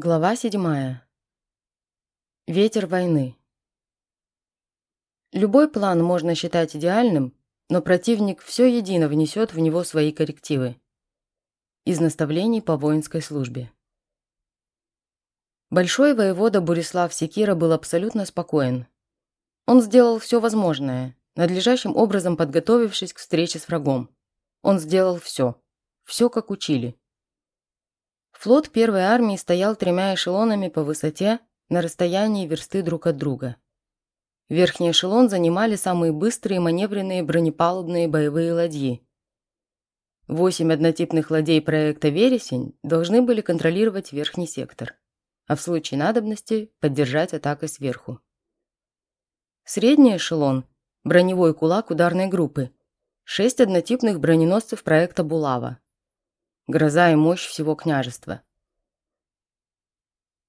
Глава седьмая. Ветер войны. Любой план можно считать идеальным, но противник все едино внесет в него свои коррективы. Из наставлений по воинской службе. Большой воевода Бурислав Секира был абсолютно спокоен. Он сделал все возможное, надлежащим образом подготовившись к встрече с врагом. Он сделал все. Все, как учили. Флот первой армии стоял тремя эшелонами по высоте на расстоянии версты друг от друга. Верхний эшелон занимали самые быстрые маневренные бронепалубные боевые ладьи. Восемь однотипных ладей проекта «Вересень» должны были контролировать верхний сектор, а в случае надобности поддержать атакой сверху. Средний эшелон – броневой кулак ударной группы, шесть однотипных броненосцев проекта «Булава», гроза и мощь всего княжества.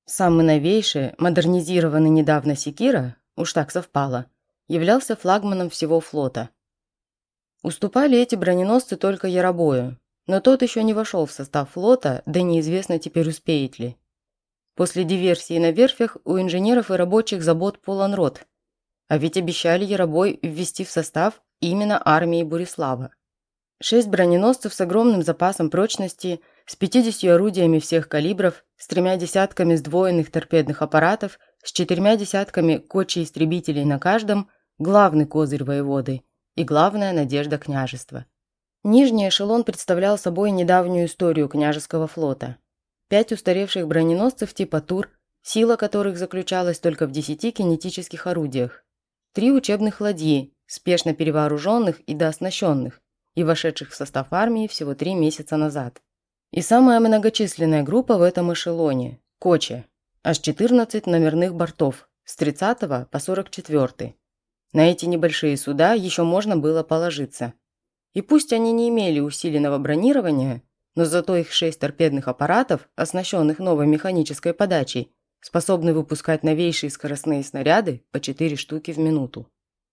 Самый новейший, модернизированный недавно Секира, уж так совпало, являлся флагманом всего флота. Уступали эти броненосцы только Яробою, но тот еще не вошел в состав флота, да неизвестно теперь успеет ли. После диверсии на верфях у инженеров и рабочих забот полон рот, а ведь обещали Яробой ввести в состав именно армии Бурислава. Шесть броненосцев с огромным запасом прочности, с 50 орудиями всех калибров, с тремя десятками сдвоенных торпедных аппаратов, с четырьмя десятками кочи-истребителей на каждом – главный козырь воеводы и главная надежда княжества. Нижний эшелон представлял собой недавнюю историю княжеского флота. Пять устаревших броненосцев типа «Тур», сила которых заключалась только в десяти кинетических орудиях. Три учебных ладьи, спешно перевооруженных и дооснащенных, и вошедших в состав армии всего три месяца назад. И самая многочисленная группа в этом эшелоне – Коче, аж 14 номерных бортов, с 30 по 44. На эти небольшие суда еще можно было положиться. И пусть они не имели усиленного бронирования, но зато их шесть торпедных аппаратов, оснащенных новой механической подачей, способны выпускать новейшие скоростные снаряды по 4 штуки в минуту.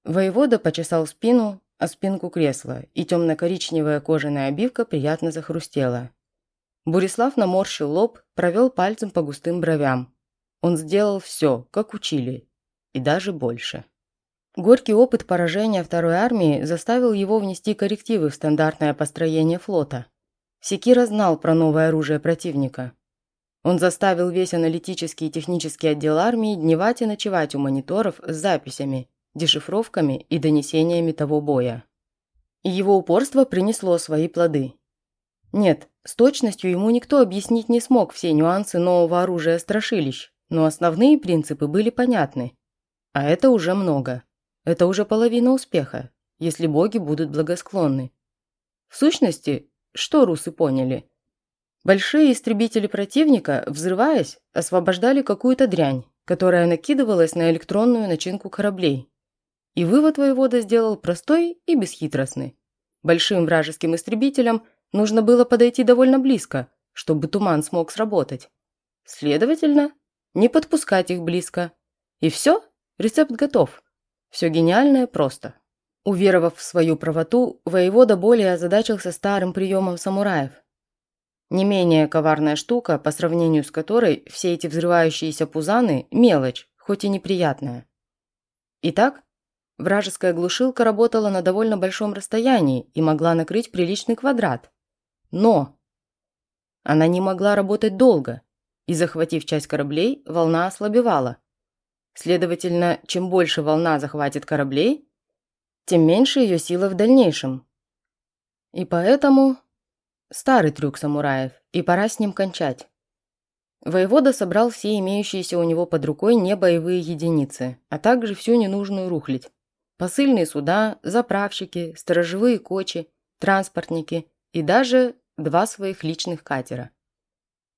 Воевода почесал спину о спинку кресла, и темно-коричневая кожаная обивка приятно захрустела. Бурислав наморщил лоб, провел пальцем по густым бровям. Он сделал все, как учили, и даже больше. Горький опыт поражения второй армии заставил его внести коррективы в стандартное построение флота. Секира знал про новое оружие противника. Он заставил весь аналитический и технический отдел армии дневать и ночевать у мониторов с записями, дешифровками и донесениями того боя. И его упорство принесло свои плоды. Нет, с точностью ему никто объяснить не смог все нюансы нового оружия страшилищ, но основные принципы были понятны. А это уже много. Это уже половина успеха, если боги будут благосклонны. В сущности, что русы поняли? Большие истребители противника, взрываясь, освобождали какую-то дрянь, которая накидывалась на электронную начинку кораблей, и вывод воевода сделал простой и бесхитростный. Большим вражеским истребителям нужно было подойти довольно близко, чтобы туман смог сработать. Следовательно, не подпускать их близко. И все, рецепт готов. Все гениальное просто. Уверовав в свою правоту, воевода более озадачился старым приемом самураев. Не менее коварная штука, по сравнению с которой все эти взрывающиеся пузаны – мелочь, хоть и неприятная. Итак, Вражеская глушилка работала на довольно большом расстоянии и могла накрыть приличный квадрат. Но она не могла работать долго, и, захватив часть кораблей, волна ослабевала. Следовательно, чем больше волна захватит кораблей, тем меньше ее сила в дальнейшем. И поэтому старый трюк самураев, и пора с ним кончать. Воевода собрал все имеющиеся у него под рукой небоевые единицы, а также всю ненужную рухлядь. Посыльные суда, заправщики, сторожевые кочи, транспортники и даже два своих личных катера.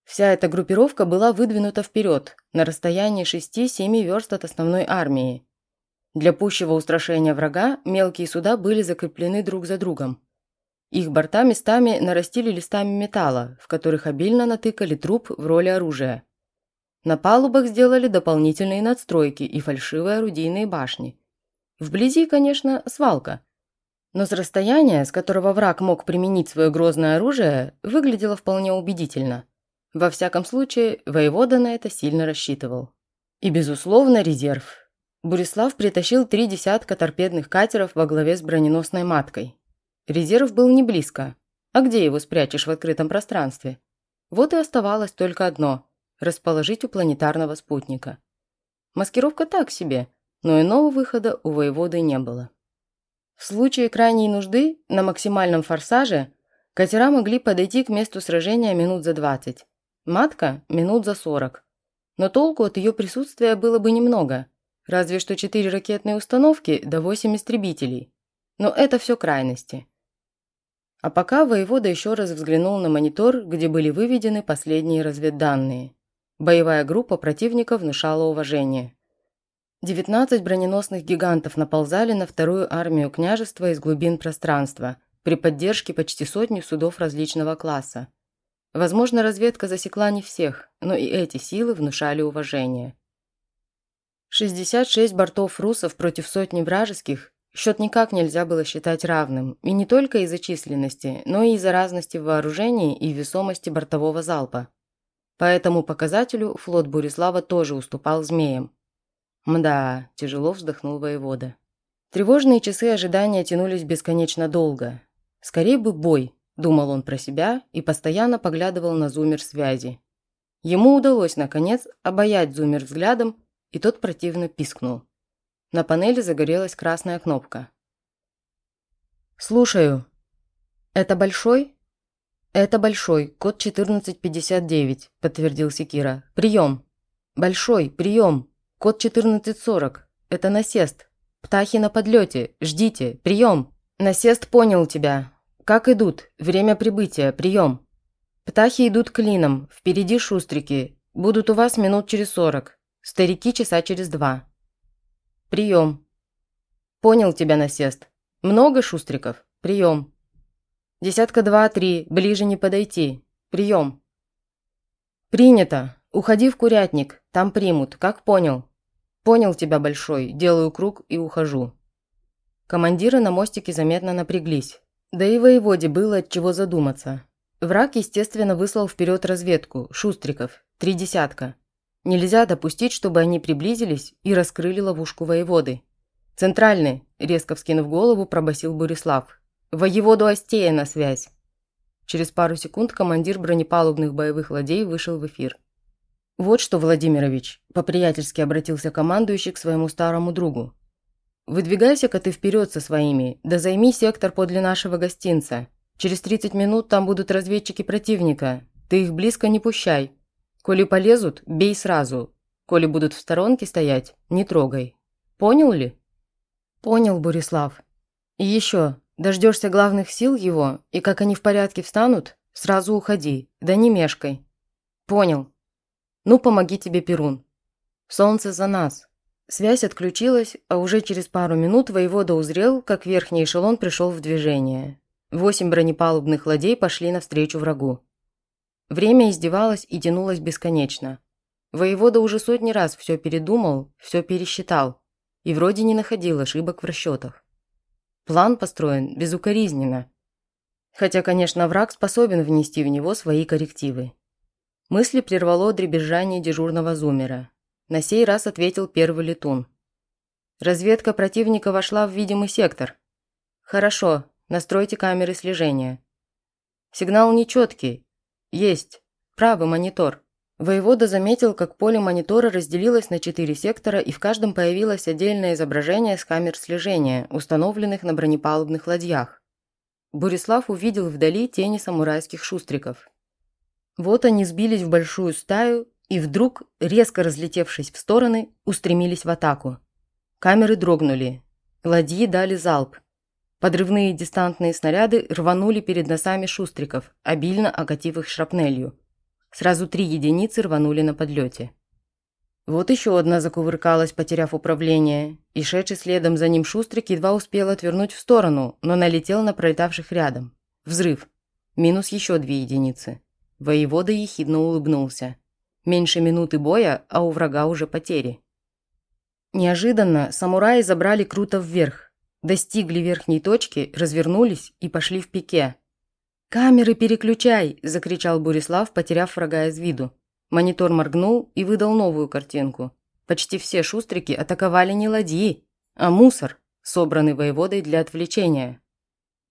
Вся эта группировка была выдвинута вперед, на расстоянии 6-7 верст от основной армии. Для пущего устрашения врага мелкие суда были закреплены друг за другом. Их борта местами нарастили листами металла, в которых обильно натыкали труп в роли оружия. На палубах сделали дополнительные надстройки и фальшивые орудийные башни – Вблизи, конечно, свалка. Но с расстояния, с которого враг мог применить свое грозное оружие, выглядело вполне убедительно. Во всяком случае, воевода на это сильно рассчитывал. И, безусловно, резерв. Бурислав притащил три десятка торпедных катеров во главе с броненосной маткой. Резерв был не близко. А где его спрячешь в открытом пространстве? Вот и оставалось только одно – расположить у планетарного спутника. Маскировка так себе, но иного выхода у воеводы не было. В случае крайней нужды на максимальном форсаже катера могли подойти к месту сражения минут за 20, матка – минут за 40. Но толку от ее присутствия было бы немного, разве что 4 ракетные установки да 8 истребителей. Но это все крайности. А пока воевода еще раз взглянул на монитор, где были выведены последние разведданные. Боевая группа противника внушала уважение. 19 броненосных гигантов наползали на вторую армию княжества из глубин пространства при поддержке почти сотни судов различного класса. Возможно, разведка засекла не всех, но и эти силы внушали уважение. 66 бортов русов против сотни вражеских счет никак нельзя было считать равным, и не только из-за численности, но и из-за разности в вооружении и весомости бортового залпа. По этому показателю флот Бурислава тоже уступал змеям. «Мда», – тяжело вздохнул воевода. Тревожные часы ожидания тянулись бесконечно долго. «Скорее бы бой», – думал он про себя и постоянно поглядывал на зумер связи. Ему удалось, наконец, обаять зумер взглядом, и тот противно пискнул. На панели загорелась красная кнопка. «Слушаю. Это большой?» «Это большой, код 1459», – подтвердил Секира. «Прием». «Большой, прием», Код 1440. Это насест. Птахи на подлете. Ждите. Прием. Насест понял тебя. Как идут? Время прибытия. Прием. Птахи идут клином. Впереди шустрики. Будут у вас минут через сорок. Старики часа через два. Прием. Понял тебя, насест. Много шустриков? Прием. Десятка два-три. Ближе не подойти. Прием. Принято. Уходи в курятник. Там примут. Как понял? «Понял тебя, Большой. Делаю круг и ухожу». Командиры на мостике заметно напряглись. Да и воеводе было от чего задуматься. Враг, естественно, выслал вперед разведку, шустриков, три десятка. Нельзя допустить, чтобы они приблизились и раскрыли ловушку воеводы. «Центральный», – резко вскинув голову, пробасил Борислав. «Воеводу Остея на связь». Через пару секунд командир бронепалубных боевых ладей вышел в эфир. «Вот что, Владимирович», – по-приятельски обратился командующий к своему старому другу. «Выдвигайся-ка ты вперед со своими, да займи сектор подле нашего гостинца. Через 30 минут там будут разведчики противника. Ты их близко не пущай. Коли полезут, бей сразу. Коли будут в сторонке стоять, не трогай. Понял ли?» «Понял, Бурислав. И еще, дождешься главных сил его, и как они в порядке встанут, сразу уходи, да не мешкай». «Понял», ну, помоги тебе, Перун. Солнце за нас. Связь отключилась, а уже через пару минут воевода узрел, как верхний эшелон пришел в движение. Восемь бронепалубных ладей пошли навстречу врагу. Время издевалось и тянулось бесконечно. Воевода уже сотни раз все передумал, все пересчитал, и вроде не находил ошибок в расчетах. План построен безукоризненно. Хотя, конечно, враг способен внести в него свои коррективы. Мысли прервало дребезжание дежурного зумера. На сей раз ответил первый летун. Разведка противника вошла в видимый сектор. Хорошо, настройте камеры слежения. Сигнал нечеткий. Есть. Правый монитор. Воевода заметил, как поле монитора разделилось на четыре сектора, и в каждом появилось отдельное изображение с камер слежения, установленных на бронепалубных ладьях. Бурислав увидел вдали тени самурайских шустриков. Вот они сбились в большую стаю и вдруг, резко разлетевшись в стороны, устремились в атаку. Камеры дрогнули. Ладьи дали залп. Подрывные дистантные снаряды рванули перед носами шустриков, обильно окатив их шрапнелью. Сразу три единицы рванули на подлете. Вот еще одна закувыркалась, потеряв управление, и шедший следом за ним шустрик едва успел отвернуть в сторону, но налетел на пролетавших рядом. Взрыв. Минус еще две единицы. Воевода ехидно улыбнулся. Меньше минуты боя, а у врага уже потери. Неожиданно самураи забрали круто вверх, достигли верхней точки, развернулись и пошли в пике. «Камеры переключай!» – закричал Бурислав, потеряв врага из виду. Монитор моргнул и выдал новую картинку. Почти все шустрики атаковали не ладьи, а мусор, собранный воеводой для отвлечения.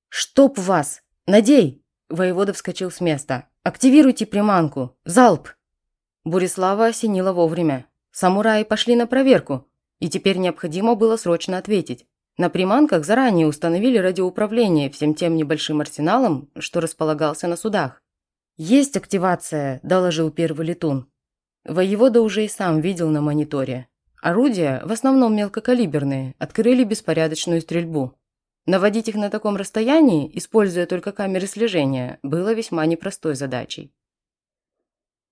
«Чтоб вас! Надей!» Воевода вскочил с места. «Активируйте приманку! Залп!» Бурислава осенила вовремя. Самураи пошли на проверку, и теперь необходимо было срочно ответить. На приманках заранее установили радиоуправление всем тем небольшим арсеналом, что располагался на судах. «Есть активация», – доложил первый летун. Воевода уже и сам видел на мониторе. Орудия, в основном мелкокалиберные, открыли беспорядочную стрельбу. Наводить их на таком расстоянии, используя только камеры слежения, было весьма непростой задачей.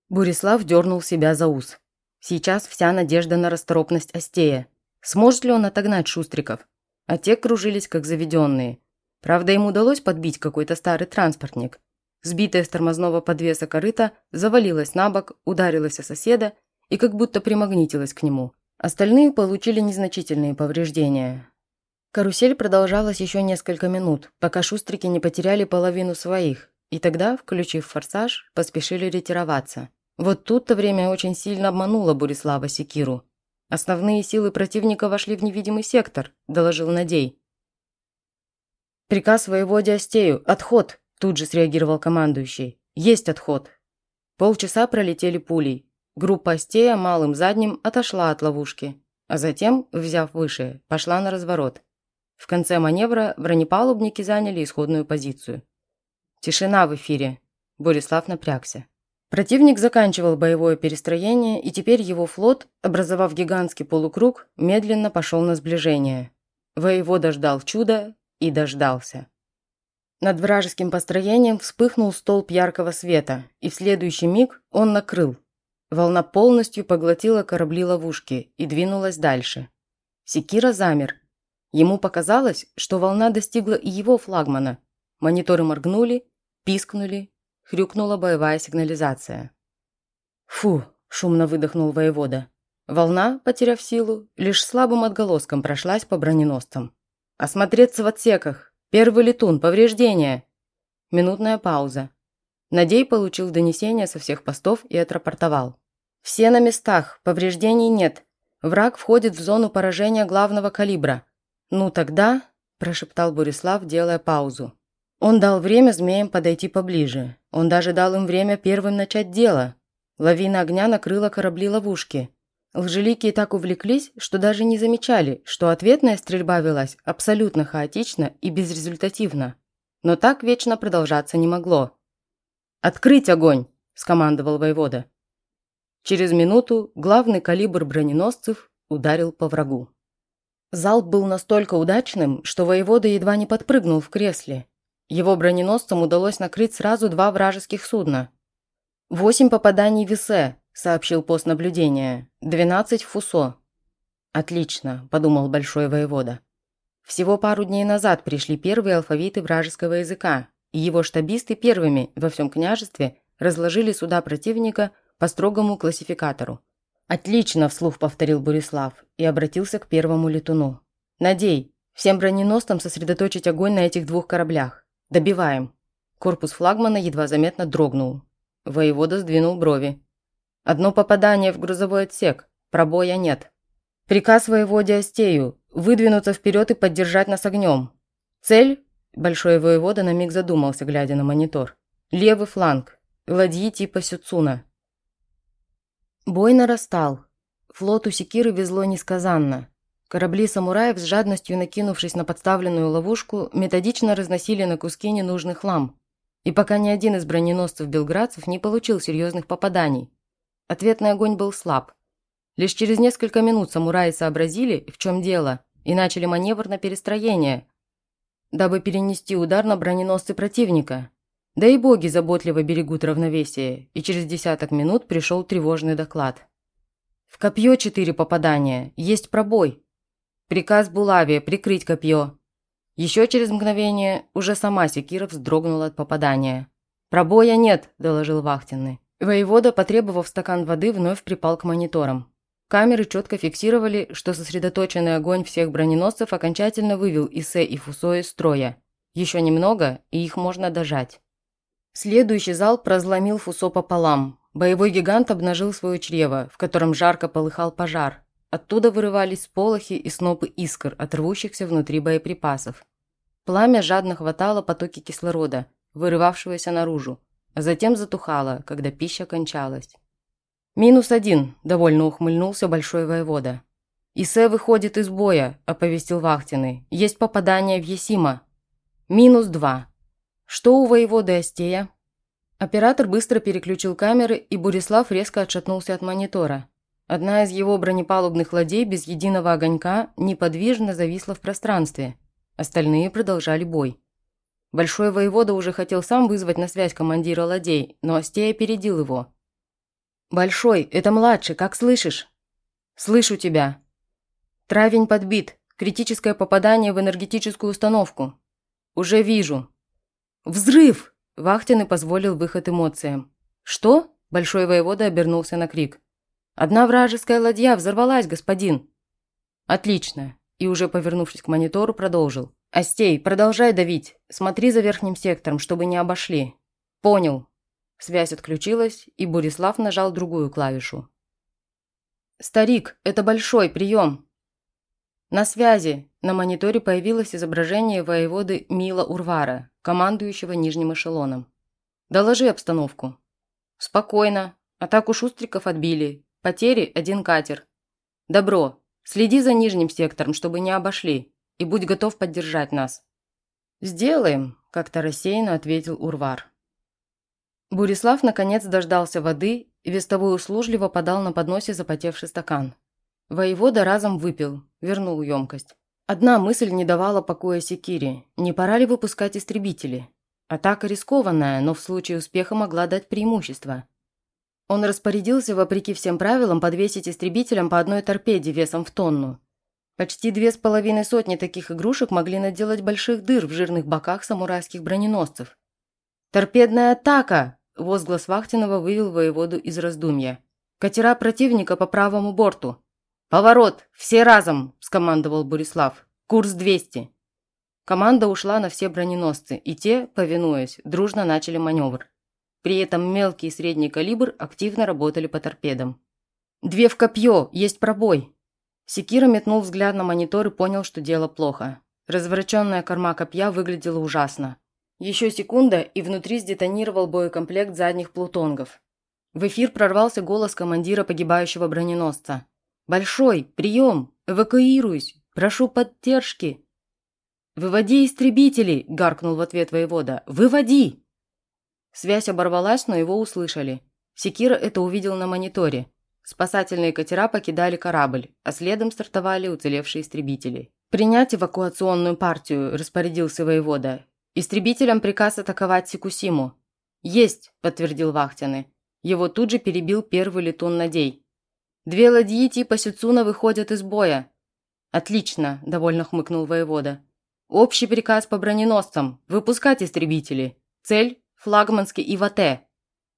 Бурислав дернул себя за ус. Сейчас вся надежда на расторопность Остея. Сможет ли он отогнать шустриков? А те кружились как заведенные. Правда, им удалось подбить какой-то старый транспортник. Сбитая с тормозного подвеса корыта завалилась на бок, ударилась о соседа и как будто примагнитилась к нему. Остальные получили незначительные повреждения. Карусель продолжалась еще несколько минут, пока шустрики не потеряли половину своих, и тогда, включив форсаж, поспешили ретироваться. Вот тут-то время очень сильно обмануло Бурислава Секиру. Основные силы противника вошли в невидимый сектор, доложил Надей. Приказ воеводе Остею «Отход!» Тут же среагировал командующий. «Есть отход!» Полчаса пролетели пулей. Группа Остея малым задним отошла от ловушки, а затем, взяв выше, пошла на разворот. В конце маневра бронепалубники заняли исходную позицию. Тишина в эфире. Борислав напрягся. Противник заканчивал боевое перестроение, и теперь его флот, образовав гигантский полукруг, медленно пошел на сближение. Воевода ждал чуда и дождался. Над вражеским построением вспыхнул столб яркого света, и в следующий миг он накрыл. Волна полностью поглотила корабли-ловушки и двинулась дальше. Секира замер. Ему показалось, что волна достигла и его флагмана. Мониторы моргнули, пискнули, хрюкнула боевая сигнализация. «Фу!» – шумно выдохнул воевода. Волна, потеряв силу, лишь слабым отголоском прошлась по броненосцам. «Осмотреться в отсеках! Первый летун, повреждения. Минутная пауза. Надей получил донесение со всех постов и отрапортовал. Все на местах, повреждений нет. Враг входит в зону поражения главного калибра. Ну тогда, прошептал Борислав, делая паузу. Он дал время змеям подойти поближе. Он даже дал им время первым начать дело. Лавина огня накрыла корабли-ловушки. Лжеликие так увлеклись, что даже не замечали, что ответная стрельба велась абсолютно хаотично и безрезультативно. Но так вечно продолжаться не могло. «Открыть огонь!» – скомандовал воевода. Через минуту главный калибр броненосцев ударил по врагу. Залп был настолько удачным, что воевода едва не подпрыгнул в кресле. Его броненосцам удалось накрыть сразу два вражеских судна. Восемь попаданий в Висе, сообщил пост наблюдения. «Двенадцать фусо». «Отлично», – подумал большой воевода. Всего пару дней назад пришли первые алфавиты вражеского языка, и его штабисты первыми во всем княжестве разложили суда противника по строгому классификатору. «Отлично!» – вслух повторил Бурислав и обратился к первому летуну. «Надей, всем броненосцам сосредоточить огонь на этих двух кораблях. Добиваем!» Корпус флагмана едва заметно дрогнул. Воевода сдвинул брови. Одно попадание в грузовой отсек. Пробоя нет. Приказ воеводе Остею – выдвинуться вперед и поддержать нас огнем. Цель – большой воевода на миг задумался, глядя на монитор. Левый фланг. Ладьи типа Сюцуна. Бой нарастал. Флоту Секиры везло несказанно. Корабли самураев, с жадностью накинувшись на подставленную ловушку, методично разносили на куски ненужный хлам. И пока ни один из броненосцев белградцев не получил серьезных попаданий. Ответный огонь был слаб. Лишь через несколько минут самураи сообразили, в чем дело, и начали маневр на перестроение, дабы перенести удар на броненосцы противника. Да и боги заботливо берегут равновесие, и через десяток минут пришел тревожный доклад. В копье четыре попадания, есть пробой. Приказ Булавия прикрыть копье. Еще через мгновение уже сама Секира вздрогнула от попадания. «Пробоя нет», – доложил вахтенный. Воевода, потребовав стакан воды, вновь припал к мониторам. Камеры четко фиксировали, что сосредоточенный огонь всех броненосцев окончательно вывел Исе и Фусо из строя. Еще немного, и их можно дожать. Следующий залп разломил Фусо пополам. Боевой гигант обнажил свое чрево, в котором жарко полыхал пожар. Оттуда вырывались сполохи и снопы искр, отрывущихся внутри боеприпасов. Пламя жадно хватало потоки кислорода, вырывавшегося наружу, а затем затухало, когда пища кончалась. «Минус один», – довольно ухмыльнулся большой воевода. «Исе выходит из боя», – оповестил Вахтины. «Есть попадание в Есима». «Минус два». «Что у воеводы Остея?» Оператор быстро переключил камеры, и Бурислав резко отшатнулся от монитора. Одна из его бронепалубных ладей без единого огонька неподвижно зависла в пространстве. Остальные продолжали бой. Большой воевода уже хотел сам вызвать на связь командира ладей, но Остея опередил его. «Большой, это младший, как слышишь?» «Слышу тебя». «Травень подбит. Критическое попадание в энергетическую установку». «Уже вижу». «Взрыв!» – Вахтин позволил выход эмоциям. «Что?» – Большой воевода обернулся на крик. «Одна вражеская ладья взорвалась, господин!» «Отлично!» И уже повернувшись к монитору, продолжил. «Остей, продолжай давить. Смотри за верхним сектором, чтобы не обошли». «Понял». Связь отключилась, и Борислав нажал другую клавишу. «Старик, это большой, прием!» «На связи!» На мониторе появилось изображение воеводы Мила Урвара, командующего нижним эшелоном. «Доложи обстановку». «Спокойно. Атаку шустриков отбили. Потери – один катер. Добро. Следи за нижним сектором, чтобы не обошли. И будь готов поддержать нас». «Сделаем», – как-то рассеянно ответил Урвар. Бурислав наконец дождался воды и вестовой услужливо подал на подносе запотевший стакан. Воевода разом выпил, вернул емкость. Одна мысль не давала покоя Секири. Не пора ли выпускать истребители? Атака рискованная, но в случае успеха могла дать преимущество. Он распорядился, вопреки всем правилам, подвесить истребителям по одной торпеде весом в тонну. Почти две с половиной сотни таких игрушек могли наделать больших дыр в жирных боках самурайских броненосцев. «Торпедная атака!» – возглас Вахтинова вывел воеводу из раздумья. «Катера противника по правому борту!» «Поворот! Все разом!» – скомандовал Бурислав. «Курс 200!» Команда ушла на все броненосцы, и те, повинуясь, дружно начали маневр. При этом мелкий и средний калибр активно работали по торпедам. «Две в копье! Есть пробой!» Секира метнул взгляд на монитор и понял, что дело плохо. Развороченная корма копья выглядела ужасно. Еще секунда, и внутри сдетонировал боекомплект задних плутонгов. В эфир прорвался голос командира погибающего броненосца. «Большой! Прием! Эвакуируюсь! Прошу поддержки!» «Выводи истребителей!» – гаркнул в ответ воевода. «Выводи!» Связь оборвалась, но его услышали. Секира это увидел на мониторе. Спасательные катера покидали корабль, а следом стартовали уцелевшие истребители. «Принять эвакуационную партию», – распорядился воевода. «Истребителям приказ атаковать Сикусиму». «Есть», – подтвердил Вахтины. Его тут же перебил первый летун Надей. Две ладьи типа Сицуна выходят из боя». «Отлично», – довольно хмыкнул воевода. «Общий приказ по броненосцам. Выпускать истребители. Цель – флагманский ИВТ.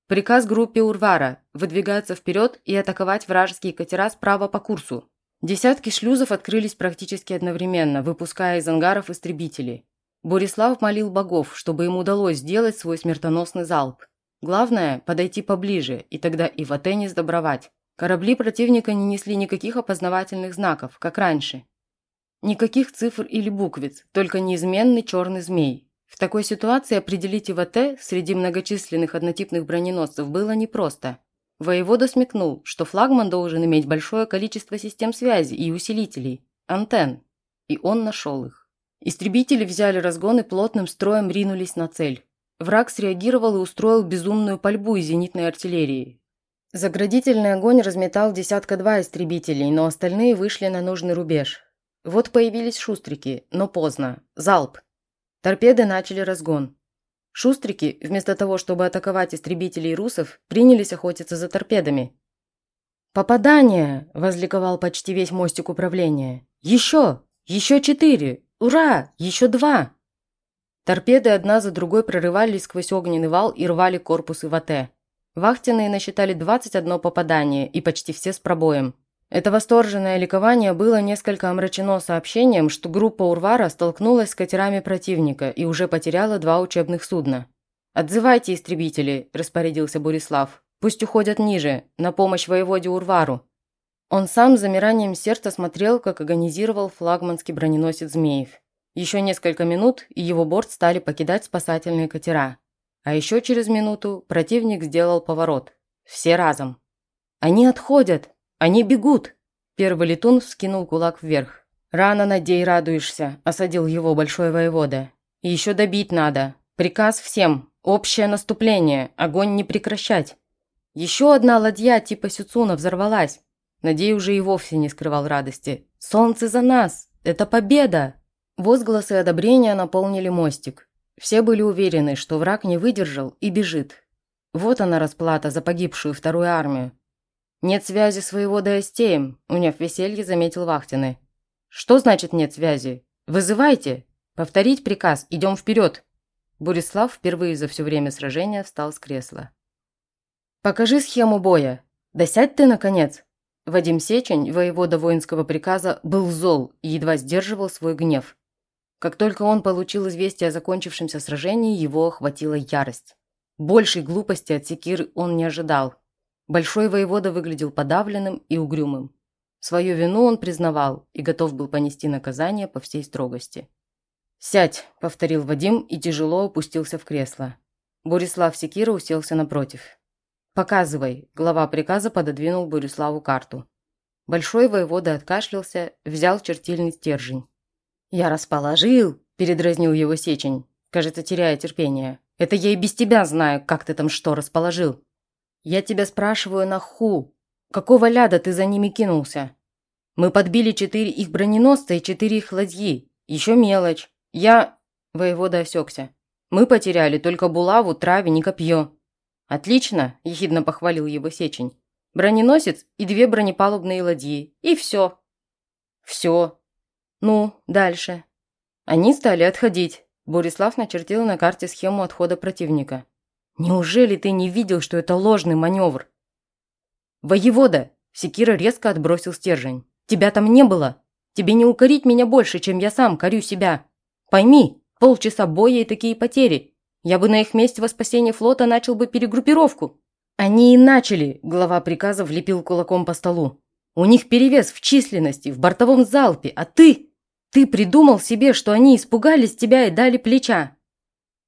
Приказ группе Урвара – выдвигаться вперед и атаковать вражеские катера справа по курсу. Десятки шлюзов открылись практически одновременно, выпуская из ангаров истребители. Борислав молил богов, чтобы им удалось сделать свой смертоносный залп. Главное – подойти поближе, и тогда ИВТ не сдобровать. Корабли противника не несли никаких опознавательных знаков, как раньше. Никаких цифр или буквиц, только неизменный черный змей. В такой ситуации определить ИВТ среди многочисленных однотипных броненосцев было непросто. Воевода смекнул, что флагман должен иметь большое количество систем связи и усилителей, антенн, и он нашел их. Истребители взяли разгон и плотным строем ринулись на цель. Враг среагировал и устроил безумную пальбу из зенитной артиллерии. Заградительный огонь разметал десятка-два истребителей, но остальные вышли на нужный рубеж. Вот появились шустрики, но поздно. Залп. Торпеды начали разгон. Шустрики, вместо того, чтобы атаковать истребителей русов, принялись охотиться за торпедами. «Попадание!» – возликовал почти весь мостик управления. «Еще! Еще четыре! Ура! Еще два!» Торпеды одна за другой прорывались сквозь огненный вал и рвали корпусы ВАТ. Вахтенные насчитали 21 попадание и почти все с пробоем. Это восторженное ликование было несколько омрачено сообщением, что группа Урвара столкнулась с катерами противника и уже потеряла два учебных судна. «Отзывайте истребители», – распорядился Борислав. «Пусть уходят ниже, на помощь воеводе Урвару». Он сам с замиранием сердца смотрел, как агонизировал флагманский броненосец «Змеев». Еще несколько минут, и его борт стали покидать спасательные катера. А еще через минуту противник сделал поворот. Все разом. «Они отходят! Они бегут!» Первый летун вскинул кулак вверх. «Рано, надей, радуешься», – осадил его большой воевода. «Еще добить надо. Приказ всем. Общее наступление. Огонь не прекращать». Еще одна ладья типа Сюцуна взорвалась. Надей уже и вовсе не скрывал радости. «Солнце за нас! Это победа!» Возгласы одобрения наполнили мостик. Все были уверены, что враг не выдержал и бежит. Вот она расплата за погибшую вторую армию. «Нет связи своего до Эстеем», – уняв веселье, заметил Вахтины. «Что значит нет связи? Вызывайте! Повторить приказ, идем вперед!» Бурислав впервые за все время сражения встал с кресла. «Покажи схему боя. Да ты, наконец!» Вадим Сечень, воевода воинского приказа, был зол и едва сдерживал свой гнев. Как только он получил известие о закончившемся сражении, его охватила ярость. Большей глупости от секиры он не ожидал. Большой воевода выглядел подавленным и угрюмым. Свою вину он признавал и готов был понести наказание по всей строгости. «Сядь», – повторил Вадим и тяжело опустился в кресло. Борислав Секира уселся напротив. «Показывай», – глава приказа пододвинул Бориславу карту. Большой воевода откашлялся, взял чертильный стержень. «Я расположил», – передразнил его Сечень, кажется, теряя терпение. «Это я и без тебя знаю, как ты там что расположил». «Я тебя спрашиваю на ху. Какого ляда ты за ними кинулся?» «Мы подбили четыре их броненосца и четыре их ладьи. Еще мелочь. Я...» Воевода осекся. «Мы потеряли только булаву, травень и копье». «Отлично», – ехидно похвалил его Сечень. «Броненосец и две бронепалубные ладьи. И все». «Все. Ну, дальше». Они стали отходить. Борислав начертил на карте схему отхода противника. «Неужели ты не видел, что это ложный маневр?» «Воевода!» – Секира резко отбросил стержень. «Тебя там не было! Тебе не укорить меня больше, чем я сам корю себя! Пойми, полчаса боя и такие потери! Я бы на их месте во спасение флота начал бы перегруппировку!» «Они и начали!» – глава приказа влепил кулаком по столу. «У них перевес в численности, в бортовом залпе, а ты...» Ты придумал себе, что они испугались тебя и дали плеча.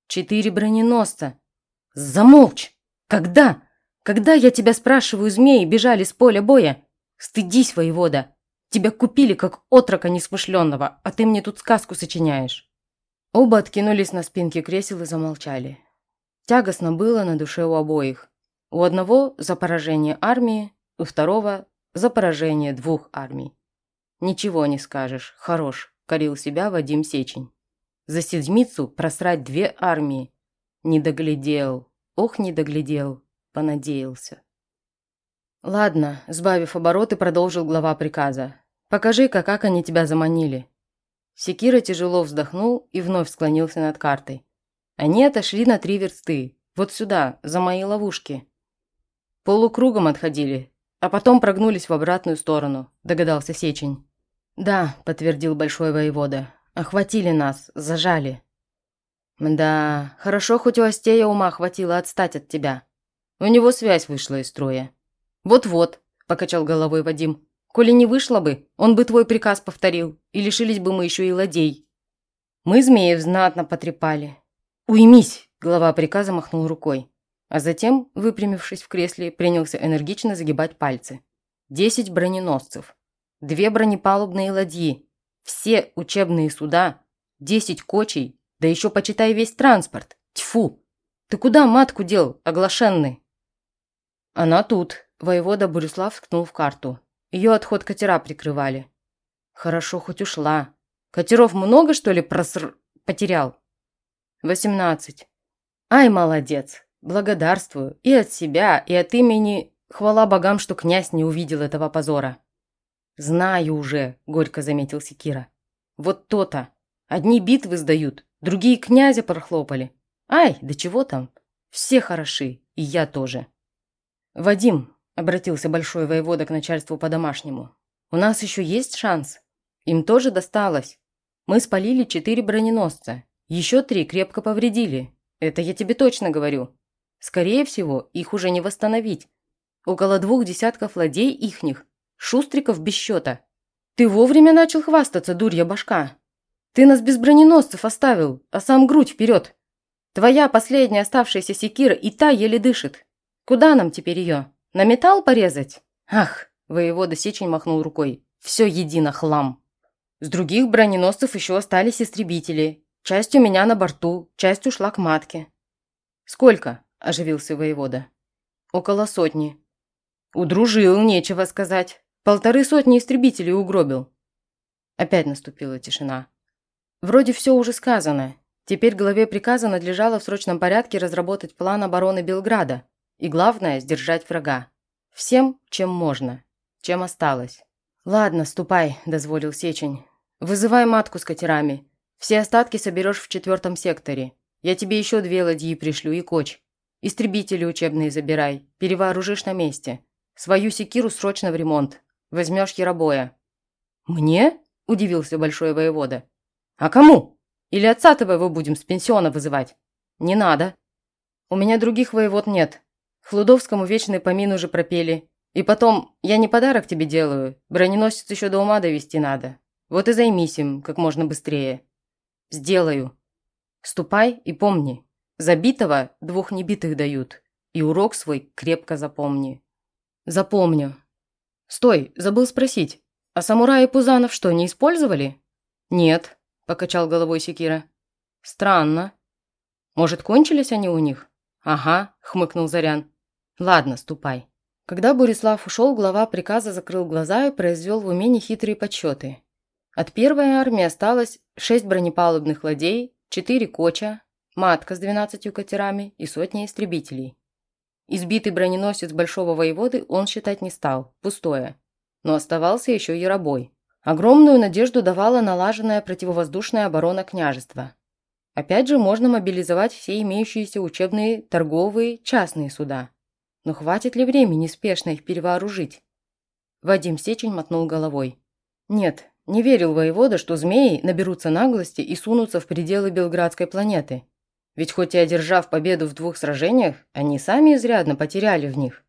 Четыре броненосца. Замолчь! Когда? Когда я тебя спрашиваю, змеи бежали с поля боя? Стыдись, воевода. Тебя купили как отрока несмышленного, а ты мне тут сказку сочиняешь. Оба откинулись на спинки кресел и замолчали. Тягостно было на душе у обоих. У одного за поражение армии, у второго за поражение двух армий. Ничего не скажешь, хорош, корил себя Вадим Сечень. За седмицу просрать две армии. Не доглядел, ох, не доглядел, понадеялся. Ладно, сбавив обороты, продолжил глава приказа. Покажи-ка, как они тебя заманили. Секира тяжело вздохнул и вновь склонился над картой. Они отошли на три версты, вот сюда, за мои ловушки. Полукругом отходили, а потом прогнулись в обратную сторону, догадался Сечень. «Да», – подтвердил большой воевода. «Охватили нас, зажали». «Да, хорошо, хоть у Остея ума хватило отстать от тебя. У него связь вышла из строя». «Вот-вот», – покачал головой Вадим. «Коли не вышло бы, он бы твой приказ повторил, и лишились бы мы еще и ладей». Мы змеев знатно потрепали. «Уймись!» – глава приказа махнул рукой. А затем, выпрямившись в кресле, принялся энергично загибать пальцы. «Десять броненосцев, две бронепалубные ладьи, все учебные суда, десять кочей, да еще почитай весь транспорт. Тьфу! Ты куда матку дел, оглашенный? Она тут. Воевода Борислав ткнул в карту. Ее отход катера прикрывали. Хорошо, хоть ушла. Катеров много, что ли, проср... потерял? Восемнадцать. Ай, молодец. Благодарствую. И от себя, и от имени... Хвала богам, что князь не увидел этого позора. «Знаю уже», – горько заметил Секира. «Вот то-то. Одни битвы сдают, другие князя прохлопали. Ай, да чего там? Все хороши, и я тоже». «Вадим», – обратился большой воевода к начальству по-домашнему, – «у нас еще есть шанс? Им тоже досталось. Мы спалили четыре броненосца, еще три крепко повредили. Это я тебе точно говорю. Скорее всего, их уже не восстановить. Около двух десятков ладей ихних, шустриков без счета. Ты вовремя начал хвастаться, дурья башка. Ты нас без броненосцев оставил, а сам грудь вперед. Твоя последняя оставшаяся секира и та еле дышит. Куда нам теперь ее? На металл порезать? Ах, воевода Сечень махнул рукой. Все едино хлам. С других броненосцев еще остались истребители. Часть у меня на борту, часть ушла к матке. Сколько? Оживился воевода. Около сотни. Удружил, нечего сказать. Полторы сотни истребителей угробил. Опять наступила тишина. Вроде все уже сказано. Теперь главе приказа надлежало в срочном порядке разработать план обороны Белграда. И главное – сдержать врага. Всем, чем можно. Чем осталось. «Ладно, ступай», – дозволил Сечень. «Вызывай матку с катерами. Все остатки соберешь в четвертом секторе. Я тебе еще две ладьи пришлю и коч. Истребители учебные забирай. Перевооружишь на месте. Свою секиру срочно в ремонт. Возьмешь яробоя». «Мне?» – удивился большой воевода. «А кому? Или отца твоего будем с пенсиона вызывать?» «Не надо. У меня других воевод нет. Хлудовскому вечный помин уже пропели. И потом, я не подарок тебе делаю. Броненосец еще до ума довести надо. Вот и займись им как можно быстрее». «Сделаю. Ступай и помни. Забитого двух небитых дают. И урок свой крепко запомни». «Запомню. Стой, забыл спросить. А самураи Пузанов что, не использовали?» «Нет», покачал головой Секира. Странно. Может, кончились они у них? Ага, хмыкнул Зарян. Ладно, ступай. Когда Бурислав ушел, глава приказа закрыл глаза и произвел в уме нехитрые подсчеты. От первой армии осталось шесть бронепалубных ладей, четыре коча, матка с двенадцатью катерами и сотня истребителей. Избитый броненосец Большого воеводы он считать не стал, пустое. Но оставался еще Яробой. Огромную надежду давала налаженная противовоздушная оборона княжества. Опять же, можно мобилизовать все имеющиеся учебные, торговые, частные суда. Но хватит ли времени спешно их перевооружить? Вадим Сечень мотнул головой. Нет, не верил воевода, что змеи наберутся наглости и сунутся в пределы Белградской планеты. Ведь хоть и одержав победу в двух сражениях, они сами изрядно потеряли в них.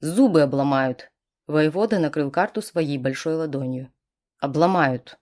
Зубы обломают. Воевода накрыл карту своей большой ладонью обломают.